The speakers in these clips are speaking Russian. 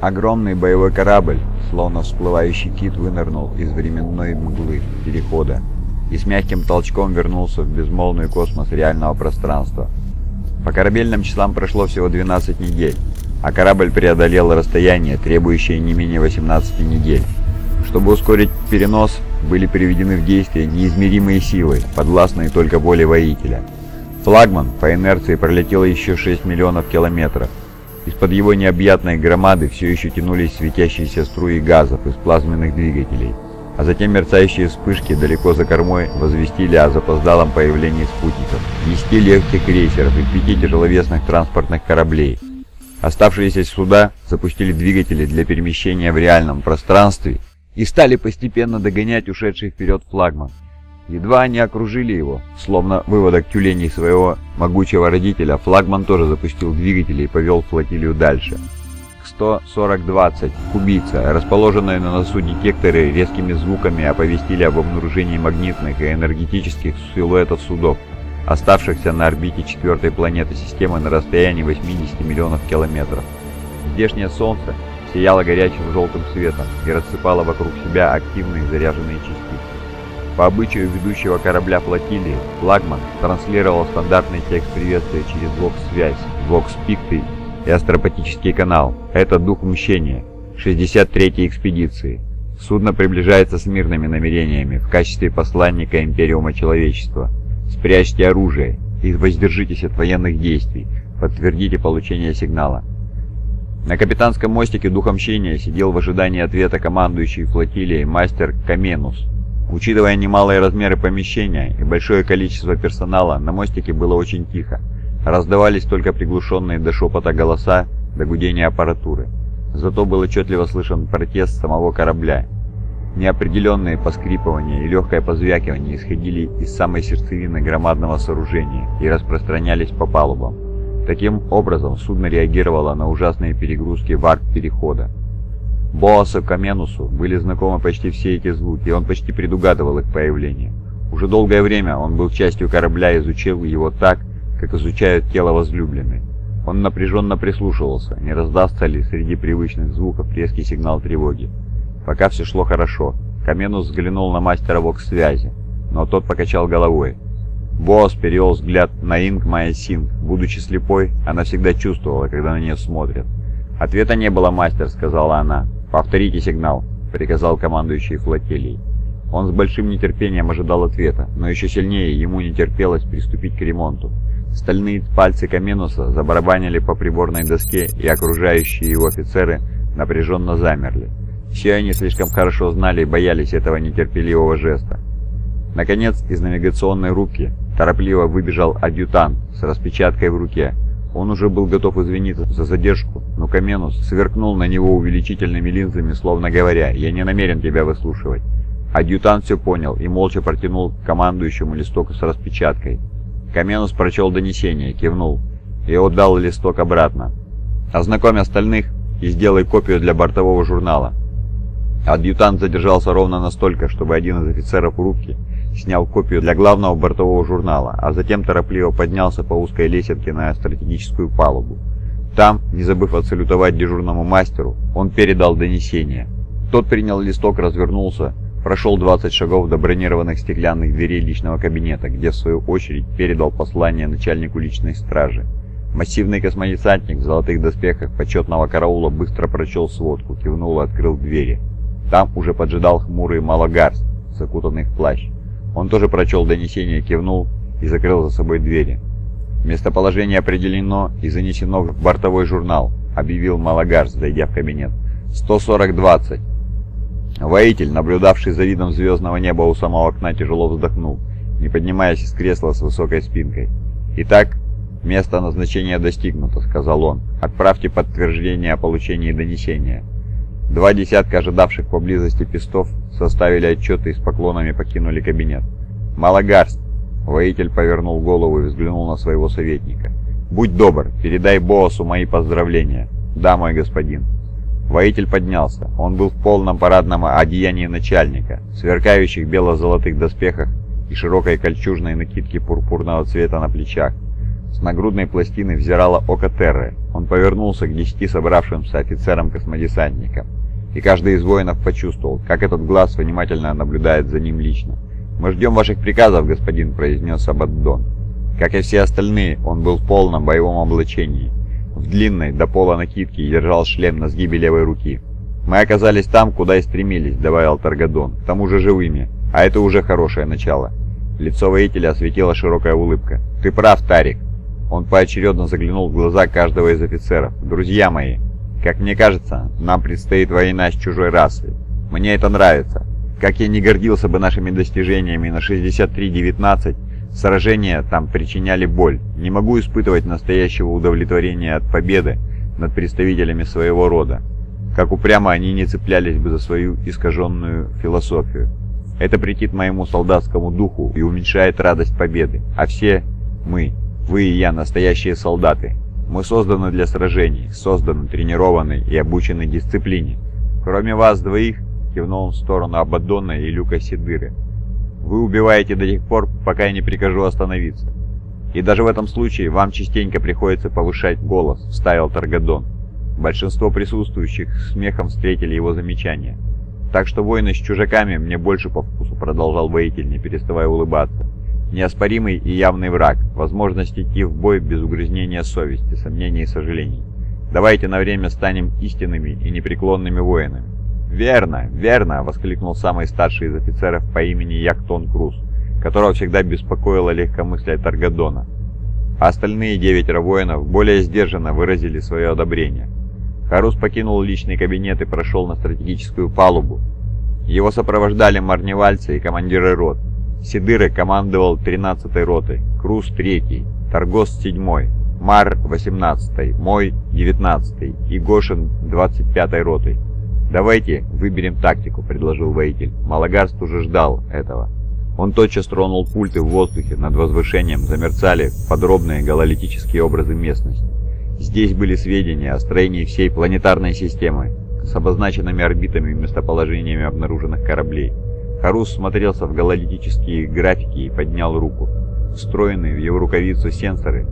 Огромный боевой корабль, словно всплывающий кит, вынырнул из временной мглы перехода и с мягким толчком вернулся в безмолвный космос реального пространства. По корабельным числам прошло всего 12 недель, а корабль преодолел расстояние, требующее не менее 18 недель. Чтобы ускорить перенос, были приведены в действие неизмеримые силы, подвластные только воле воителя. Флагман по инерции пролетел еще 6 миллионов километров. Из-под его необъятной громады все еще тянулись светящиеся струи газов из плазменных двигателей, а затем мерцающие вспышки далеко за кормой возвестили о запоздалом появлении спутников, 10 легких крейсеров и пяти тяжеловесных транспортных кораблей. Оставшиеся суда запустили двигатели для перемещения в реальном пространстве и стали постепенно догонять ушедший вперед флагман. Едва они окружили его, словно выводок тюленей своего могучего родителя, флагман тоже запустил двигатели и повел флотилию дальше. К 140-20 кубица, расположенные на носу детекторы резкими звуками оповестили об обнаружении магнитных и энергетических силуэтов судов, оставшихся на орбите четвертой планеты системы на расстоянии 80 миллионов километров. Здешнее Солнце сияло горячим желтым светом и рассыпало вокруг себя активные заряженные частицы. По обычаю ведущего корабля флотилии, флагман транслировал стандартный текст приветствия через вокс-связь, вокс-пикты и астропатический канал. Это дух мщения 63-й экспедиции. Судно приближается с мирными намерениями в качестве посланника Империума Человечества. Спрячьте оружие и воздержитесь от военных действий. Подтвердите получение сигнала. На капитанском мостике Духа Мщения сидел в ожидании ответа командующий флотилией мастер Каменус. Учитывая немалые размеры помещения и большое количество персонала, на мостике было очень тихо. Раздавались только приглушенные до шепота голоса, до гудения аппаратуры. Зато был отчетливо слышен протест самого корабля. Неопределенные поскрипывания и легкое позвякивание исходили из самой сердцевины громадного сооружения и распространялись по палубам. Таким образом, судно реагировало на ужасные перегрузки варп-перехода. Боасу Каменусу были знакомы почти все эти звуки, и он почти предугадывал их появление. Уже долгое время он был частью корабля и изучил его так, как изучают тело возлюбленной. Он напряженно прислушивался, не раздастся ли среди привычных звуков резкий сигнал тревоги. Пока все шло хорошо. Каменус взглянул на мастера вокс-связи, но тот покачал головой. Боас перевел взгляд на Инг Майя. Будучи слепой, она всегда чувствовала, когда на нее смотрят. «Ответа не было, мастер», — сказала она. «Повторите сигнал», — приказал командующий флотилией. Он с большим нетерпением ожидал ответа, но еще сильнее ему не терпелось приступить к ремонту. Стальные пальцы Каменуса забарабанили по приборной доске, и окружающие его офицеры напряженно замерли. Все они слишком хорошо знали и боялись этого нетерпеливого жеста. Наконец, из навигационной рубки торопливо выбежал адъютант с распечаткой в руке. Он уже был готов извиниться за задержку, но Каменус сверкнул на него увеличительными линзами, словно говоря, «Я не намерен тебя выслушивать». Адъютант все понял и молча протянул командующему листок с распечаткой. Каменус прочел донесение, кивнул и отдал листок обратно. «Ознакомь остальных и сделай копию для бортового журнала». Адъютант задержался ровно настолько, чтобы один из офицеров рубки снял копию для главного бортового журнала, а затем торопливо поднялся по узкой лесенке на стратегическую палубу. Там, не забыв отсалютовать дежурному мастеру, он передал донесение. Тот принял листок, развернулся, прошел 20 шагов до бронированных стеклянных дверей личного кабинета, где в свою очередь передал послание начальнику личной стражи. Массивный космодесантник в золотых доспехах почетного караула быстро прочел сводку, кивнул и открыл двери. Там уже поджидал хмурый Малагарс, закутанный в плащ. Он тоже прочел донесение, кивнул и закрыл за собой двери. «Местоположение определено и занесено в бортовой журнал», — объявил Малагарс, зайдя в кабинет. «140-20». Воитель, наблюдавший за видом звездного неба у самого окна, тяжело вздохнул, не поднимаясь из кресла с высокой спинкой. «Итак, место назначения достигнуто», — сказал он. «Отправьте подтверждение о получении донесения». Два десятка ожидавших поблизости пестов составили отчеты и с поклонами покинули кабинет. «Малагарст!» Воитель повернул голову и взглянул на своего советника. «Будь добр, передай боссу мои поздравления». «Да, мой господин». Воитель поднялся. Он был в полном парадном одеянии начальника, сверкающих бело-золотых доспехах и широкой кольчужной накидке пурпурного цвета на плечах. С нагрудной пластины взирало око Терры. Он повернулся к десяти собравшимся офицерам-космодесантникам. И каждый из воинов почувствовал, как этот глаз внимательно наблюдает за ним лично. «Мы ждем ваших приказов, господин», — произнес Абаддон. Как и все остальные, он был в полном боевом облачении. В длинной, до пола накидке держал шлем на сгибе левой руки. «Мы оказались там, куда и стремились», — добавил Таргадон, — «к тому же живыми. А это уже хорошее начало». Лицо воителя осветила широкая улыбка. «Ты прав, Тарик». Он поочередно заглянул в глаза каждого из офицеров. «Друзья мои, как мне кажется, нам предстоит война с чужой расой. Мне это нравится. Как я не гордился бы нашими достижениями на 63-19, Сражения там причиняли боль. Не могу испытывать настоящего удовлетворения от победы над представителями своего рода. Как упрямо они не цеплялись бы за свою искаженную философию. Это претит моему солдатскому духу и уменьшает радость победы. А все мы, вы и я, настоящие солдаты. Мы созданы для сражений, созданы, тренированы и обучены дисциплине. Кроме вас двоих, кивнул он в сторону Абаддона и Люка Сидыры, вы убиваете до тех пор, пока я не прикажу остановиться. И даже в этом случае вам частенько приходится повышать голос», — вставил Таргадон. Большинство присутствующих смехом встретили его замечание. «Так что войны с чужаками мне больше по вкусу», — продолжал воитель, не переставая улыбаться. «Неоспоримый и явный враг, возможность идти в бой без угрызнения совести, сомнений и сожалений. Давайте на время станем истинными и непреклонными воинами. «Верно, верно!» — воскликнул самый старший из офицеров по имени Яктон Круз, которого всегда беспокоило легкомыслие Таргадона. А остальные девятеро воинов более сдержанно выразили свое одобрение. Харус покинул личный кабинет и прошел на стратегическую палубу. Его сопровождали марневальцы и командиры рот. Сидыры командовал 13-й ротой, Круз 3-й, Таргос 7-й, Мар 18-й, Мой 19-й и Гошин 25-й ротой. «Давайте выберем тактику», — предложил воитель. Малагарст уже ждал этого. Он тотчас тронул пульты в воздухе, над возвышением замерцали подробные гололитические образы местности. Здесь были сведения о строении всей планетарной системы, с обозначенными орбитами и местоположениями обнаруженных кораблей. Харус смотрелся в гололитические графики и поднял руку. Встроенные в его рукавицу сенсоры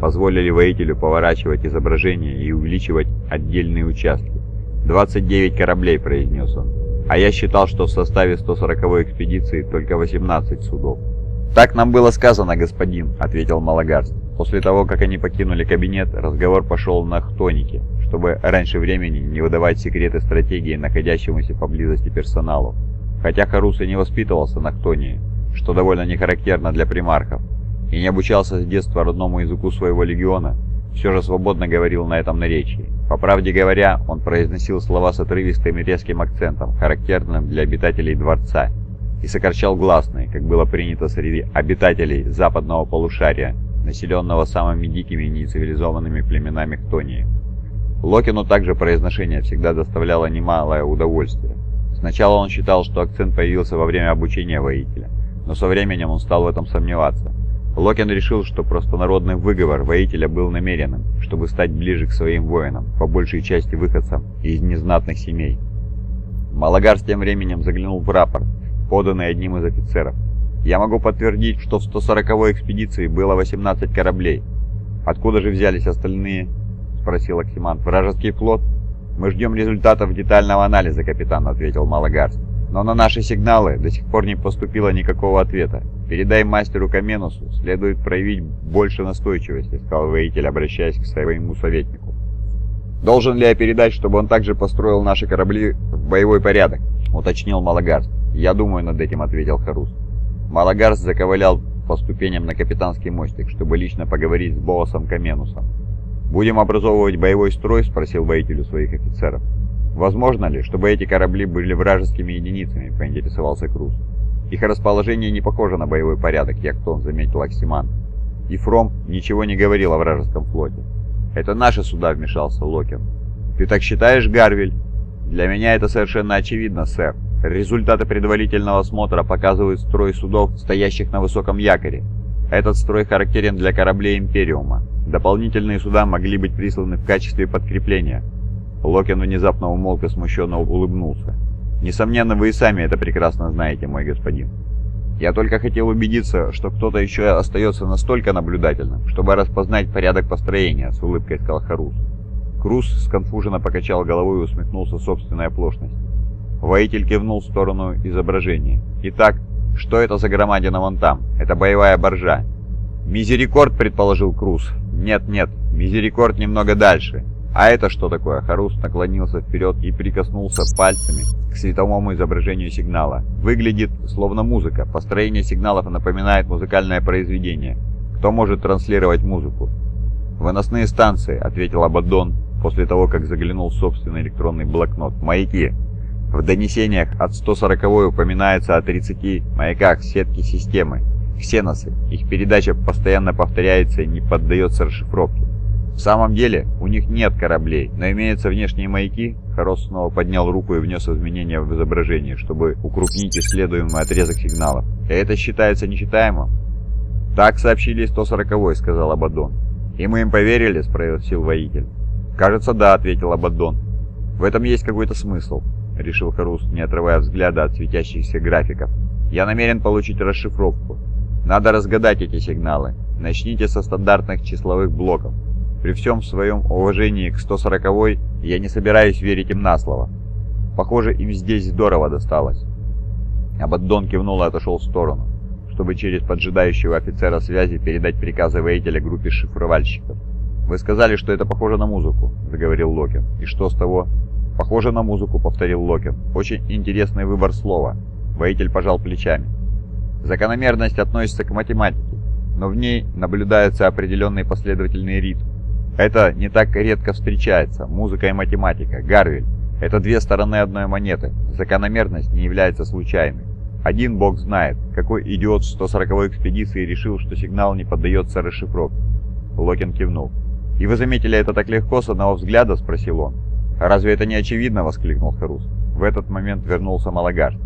позволили воителю поворачивать изображение и увеличивать отдельные участки. «29 кораблей», — произнес он. «А я считал, что в составе 140-й экспедиции только 18 судов». «Так нам было сказано, господин», — ответил Малагарст. После того, как они покинули кабинет, разговор пошел на хтонике, чтобы раньше времени не выдавать секреты стратегии находящемуся поблизости персоналу. Хотя Харус и не воспитывался на хтонии, что довольно не характерно для примархов, и не обучался с детства родному языку своего легиона, все же свободно говорил на этом наречии. По правде говоря, он произносил слова с отрывистым и резким акцентом, характерным для обитателей дворца, и сокращал гласные, как было принято среди обитателей западного полушария, населенного самыми дикими и нецивилизованными племенами Хтонии. Локину также произношение всегда доставляло немалое удовольствие. Сначала он считал, что акцент появился во время обучения воителя, но со временем он стал в этом сомневаться. Локин решил, что простонародный выговор воителя был намеренным, чтобы стать ближе к своим воинам, по большей части выходцам из незнатных семей. Малагар с тем временем заглянул в рапорт, поданный одним из офицеров. «Я могу подтвердить, что в 140-й экспедиции было 18 кораблей. Откуда же взялись остальные?» — спросил Оксимант. «Вражеский флот?» «Мы ждем результатов детального анализа, капитан», — ответил Малагарс. «Но на наши сигналы до сих пор не поступило никакого ответа. «Передай мастеру Каменусу, следует проявить больше настойчивости», — сказал воитель, обращаясь к своему советнику. «Должен ли я передать, чтобы он также построил наши корабли в боевой порядок?» — уточнил Малагарс. «Я думаю над этим», — ответил Харус. Малагарс заковылял по ступеням на капитанский мостик, чтобы лично поговорить с боссом Каменусом. «Будем образовывать боевой строй?» — спросил воитель у своих офицеров. «Возможно ли, чтобы эти корабли были вражескими единицами?» — поинтересовался Круз. Их расположение не похоже на боевой порядок, Яктон заметил Оксиман. И Фром ничего не говорил о вражеском флоте. «Это наши суда», — вмешался Локин. «Ты так считаешь, Гарвель?» «Для меня это совершенно очевидно, сэр. Результаты предварительного осмотра показывают строй судов, стоящих на высоком якоре. Этот строй характерен для кораблей Империума. Дополнительные суда могли быть присланы в качестве подкрепления». Локин внезапно умолк и смущенно улыбнулся. Несомненно, вы и сами это прекрасно знаете, мой господин. Я только хотел убедиться, что кто-то еще остается настолько наблюдательным, чтобы распознать порядок построения», — с улыбкой сказал Харус. Крус сконфуженно покачал головой и усмехнулся собственной оплошности. Воитель кивнул в сторону изображения. «Итак, что это за громадина вон там? Это боевая боржа». «Мизерикорд», — предположил Крус. «Нет-нет, Мизерикорд немного дальше. А это что такое?» Харус наклонился вперед и прикоснулся пальцами к световому изображению сигнала. Выглядит словно музыка. Построение сигналов напоминает музыкальное произведение. Кто может транслировать музыку? «Выносные станции», — ответил Абаддон после того, как заглянул в собственный электронный блокнот. «Маяки». В донесениях от 140 упоминается о 30 маяках сетки системы. Ксеносы. Их передача постоянно повторяется и не поддается расшифровке. Самом деле, у них нет кораблей, но имеются внешние маяки. Хорос снова поднял руку и внес изменения в изображение, чтобы укрупнить исследуемый отрезок сигналов. Это считается нечитаемым? «Так сообщили 140-й», — сказал Абаддон. «И мы им поверили?» — спросил воитель. «Кажется, да», — ответил Абаддон. «В этом есть какой-то смысл», — решил Харус, не отрывая взгляда от светящихся графиков. «Я намерен получить расшифровку. Надо разгадать эти сигналы. Начните со стандартных числовых блоков. При всем своем уважении к 140-й я не собираюсь верить им на слово. Похоже, им здесь здорово досталось. Абаддон кивнул и отошел в сторону, чтобы через поджидающего офицера связи передать приказы воителя группе шифровальщиков. «Вы сказали, что это похоже на музыку», — заговорил Локин. «И что с того?» «Похоже на музыку», — повторил Локин. «Очень интересный выбор слова». Воитель пожал плечами. Закономерность относится к математике, но в ней наблюдается определенный последовательный ритм. Это не так редко встречается, музыка и математика, Гарвель. Это две стороны одной монеты, закономерность не является случайной. Один бог знает, какой идиот в 140-й экспедиции решил, что сигнал не поддается расшифровке. Локин кивнул. «И вы заметили это так легко с одного взгляда?» – спросил он. «Разве это не очевидно?» – воскликнул Харус. В этот момент вернулся Малагард.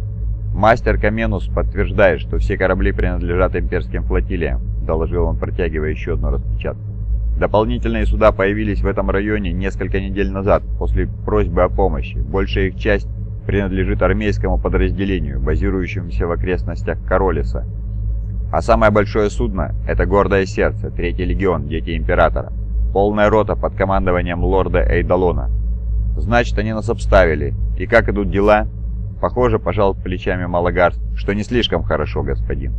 «Мастер Каменус подтверждает, что все корабли принадлежат имперским флотилиям», — доложил он, протягивая еще одну распечатку. «Дополнительные суда появились в этом районе несколько недель назад, после просьбы о помощи. Большая их часть принадлежит армейскому подразделению, базирующемуся в окрестностях Королиса. А самое большое судно — это Гордое Сердце, Третий Легион, Дети Императора. Полная рота под командованием лорда Эйдалона. Значит, они нас обставили. И как идут дела?» Похоже, пожал плечами Малагарс, что не слишком хорошо, господин.